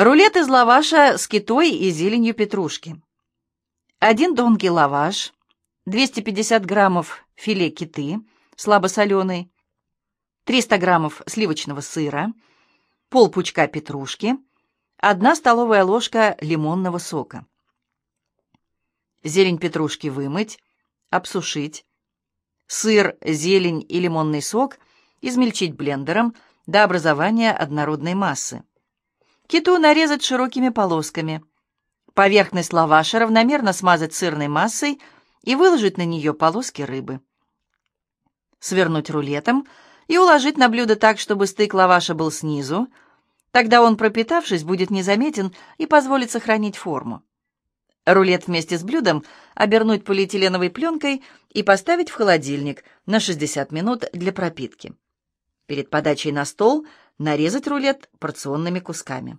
Рулет из лаваша с китой и зеленью петрушки. Один тонкий лаваш, 250 граммов филе киты, слабосоленый, 300 граммов сливочного сыра, пол пучка петрушки, одна столовая ложка лимонного сока. Зелень петрушки вымыть, обсушить. Сыр, зелень и лимонный сок измельчить блендером до образования однородной массы. Киту нарезать широкими полосками. Поверхность лаваша равномерно смазать сырной массой и выложить на нее полоски рыбы. Свернуть рулетом и уложить на блюдо так, чтобы стык лаваша был снизу. Тогда он, пропитавшись, будет незаметен и позволит сохранить форму. Рулет вместе с блюдом обернуть полиэтиленовой пленкой и поставить в холодильник на 60 минут для пропитки. Перед подачей на стол нарезать рулет порционными кусками.